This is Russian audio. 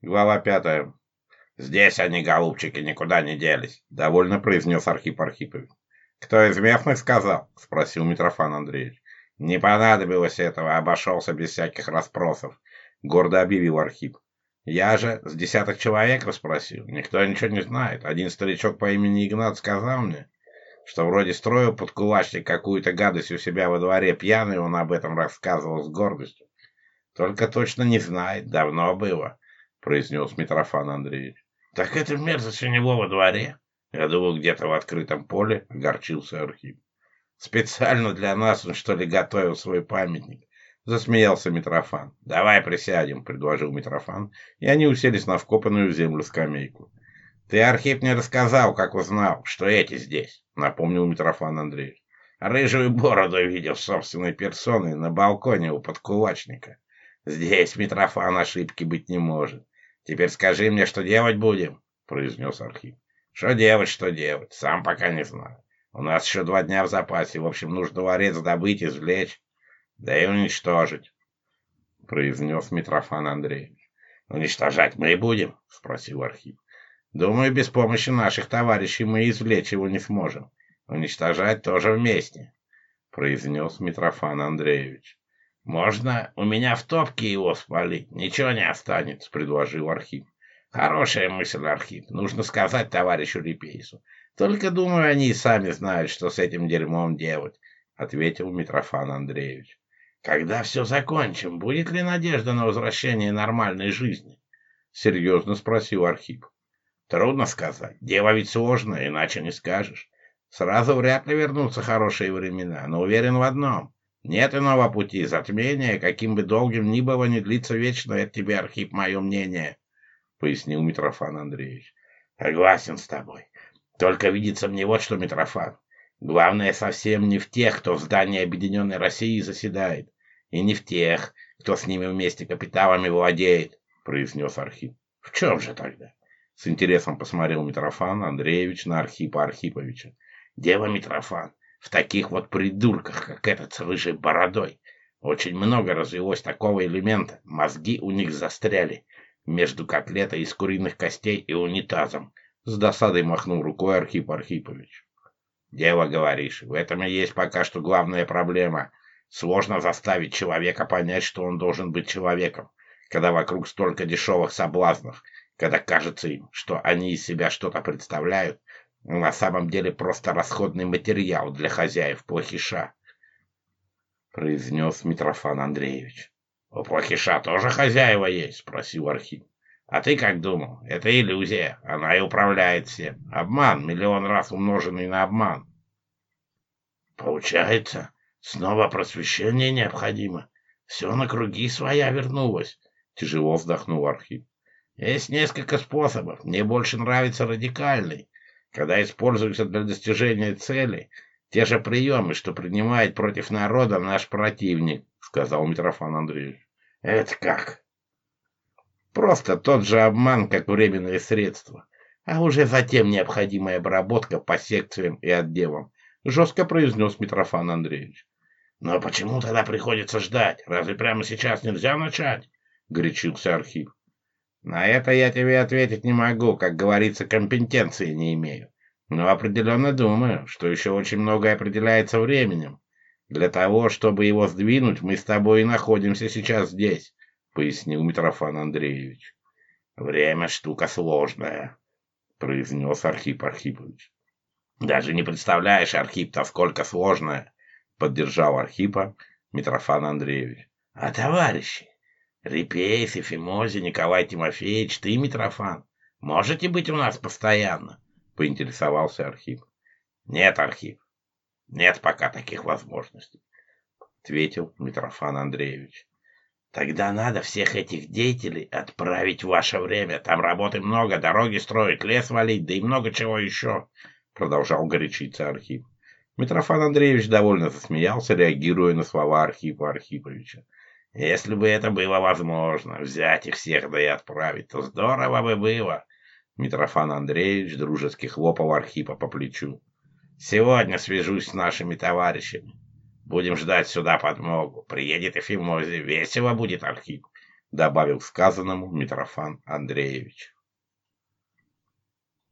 Глава пятая. «Здесь они, голубчики, никуда не делись», — довольно произнес Архип Архипович. «Кто из местных сказал?» — спросил Митрофан Андреевич. «Не понадобилось этого, обошелся без всяких расспросов», — гордо объявил Архип. «Я же с десяток человек расспросил, никто ничего не знает. Один старичок по имени Игнат сказал мне, что вроде строил под кулачник какую-то гадость у себя во дворе пьяный, он об этом рассказывал с гордостью. Только точно не знает, давно было» произнес Митрофан Андреевич. Так это мерзость у него во дворе. Я думал, где-то в открытом поле огорчился Архип. Специально для нас он, что ли, готовил свой памятник. Засмеялся Митрофан. «Давай присядем», — предложил Митрофан, и они уселись на вкопанную в землю скамейку. «Ты, Архип, не рассказал, как узнал, что эти здесь», — напомнил Митрофан Андреевич. «Рыжую бороду видел собственной персоной на балконе у подкулачника. Здесь Митрофан ошибки быть не может. «Теперь скажи мне, что делать будем?» – произнес Архип. «Что делать, что делать? Сам пока не знаю. У нас еще два дня в запасе. В общем, нужно дворец добыть, извлечь, да и уничтожить», – произнес Митрофан Андреевич. «Уничтожать мы и будем?» – спросил Архип. «Думаю, без помощи наших товарищей мы извлечь его не сможем. Уничтожать тоже вместе», – произнес Митрофан Андреевич. «Можно? У меня в топке его спалить, Ничего не останется», — предложил Архип. «Хорошая мысль, Архип. Нужно сказать товарищу Репейсу. Только, думаю, они и сами знают, что с этим дерьмом делать», — ответил Митрофан Андреевич. «Когда все закончим, будет ли надежда на возвращение нормальной жизни?» — серьезно спросил Архип. «Трудно сказать. Дело ведь сложное, иначе не скажешь. Сразу вряд ли вернутся хорошие времена, но уверен в одном — нет иного пути затмения, каким бы долгим ни было, не длится вечно, это тебе, Архип, мое мнение, — пояснил Митрофан Андреевич. — Согласен с тобой. Только видится мне вот что, Митрофан. Главное совсем не в тех, кто в здании Объединенной России заседает, и не в тех, кто с ними вместе капиталами владеет, — произнес Архип. — В чем же тогда? — с интересом посмотрел Митрофан Андреевич на Архипа Архиповича. — Дело, Митрофан, в таких вот придурках, как этот с рыжей бородой. Очень много развелось такого элемента. Мозги у них застряли между котлетой из куриных костей и унитазом. С досадой махнул рукой Архип Архипович. «Дело, говоришь, в этом и есть пока что главная проблема. Сложно заставить человека понять, что он должен быть человеком, когда вокруг столько дешевых соблазнов, когда кажется им, что они из себя что-то представляют, на самом деле просто расходный материал для хозяев плохиша, произнес Митрофан Андреевич. У плохиша тоже хозяева есть, спросил Архип. А ты как думал? Это иллюзия. Она и управляет всем. Обман, миллион раз умноженный на обман. Получается, снова просвещение необходимо. Все на круги своя вернулось. Тяжело вздохнул Архип. Есть несколько способов. Мне больше нравится радикальный когда используются для достижения цели те же приемы, что принимает против народа наш противник, сказал Митрофан Андреевич. Это как? Просто тот же обман, как временные средства, а уже затем необходимая обработка по секциям и отделам, жестко произнес Митрофан Андреевич. Но почему тогда приходится ждать? Разве прямо сейчас нельзя начать? Горячился Архип. На это я тебе ответить не могу, как говорится, компетенции не имею. Но определенно думаю, что еще очень многое определяется временем. Для того, чтобы его сдвинуть, мы с тобой и находимся сейчас здесь, пояснил Митрофан Андреевич. Время штука сложная, произнес Архип Архипович. Даже не представляешь, Архип, насколько сложная, поддержал Архипа Митрофан Андреевич. А товарищи, Репейсев, Фимози, Николай Тимофеевич, ты, Митрофан, можете быть у нас постоянно? Поинтересовался Архип. Нет, Архип, нет пока таких возможностей, ответил Митрофан Андреевич. Тогда надо всех этих деятелей отправить в ваше время. Там работы много, дороги строить, лес валить, да и много чего еще, продолжал горячиться Архип. Митрофан Андреевич довольно засмеялся, реагируя на слова Архипа Архиповича. Если бы это было возможно, взять их всех да и отправить, то здорово бы было. Митрофан Андреевич дружески хлопал Архипа по плечу. Сегодня свяжусь с нашими товарищами. Будем ждать сюда подмогу. Приедет Эфимози, весело будет Архип, добавил сказанному Митрофан Андреевич.